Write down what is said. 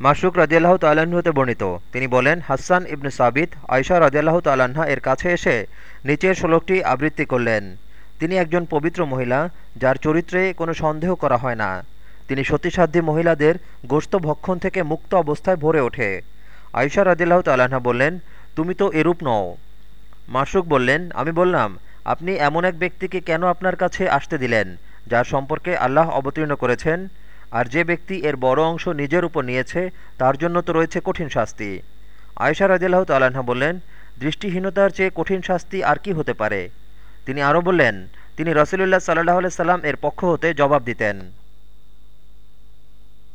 মাসুক রাজিয়াল্লাহ তাল্লাহ্ন হতে বর্ণিত। তিনি বলেন, হাসান ইবনু সাবিত আয়সা রাজিয়াল্লাহ তাল্লাহা এর কাছে এসে নিচের শ্লোকটি আবৃত্তি করলেন। তিনি একজন পবিত্র মহিলা, যার চরিত্রে কোনো সন্দেহ করা হয় না। তিনি সতীসাধ্যী মহিলাদের গোস্ত ভক্ষণ থেকে মুক্ত অবস্থায় ভরে ওঠে। আয়সা রাজিল্লাহ তাল্লাহা বললেন, তুমি তো এরূপ নও। মাসুক বললেন, আমি বললাম, আপনি এমন এক ব্যক্তিকে কেন আপনার কাছে আসতে দিলেন, যার সম্পর্কে আল্লাহ অবতীর্ণ করেছেন? আর যে ব্যক্তি এর বড় অংশ নিজের উপর নিয়েছে, তার জন্য তো রয়েছে কঠিন শাস্তি। আয়সা রাজিল্লাহ তাল্লাহা বললেন, দৃষ্টিহীনতার চেয়ে কঠিন শাস্তি আর কি হতে পারে? তিনি আরও বললেন, তিনি রসুলুল্লাহ সাল্লাহ সাল্লাম এর পক্ষ হতে জবাব দিতেন।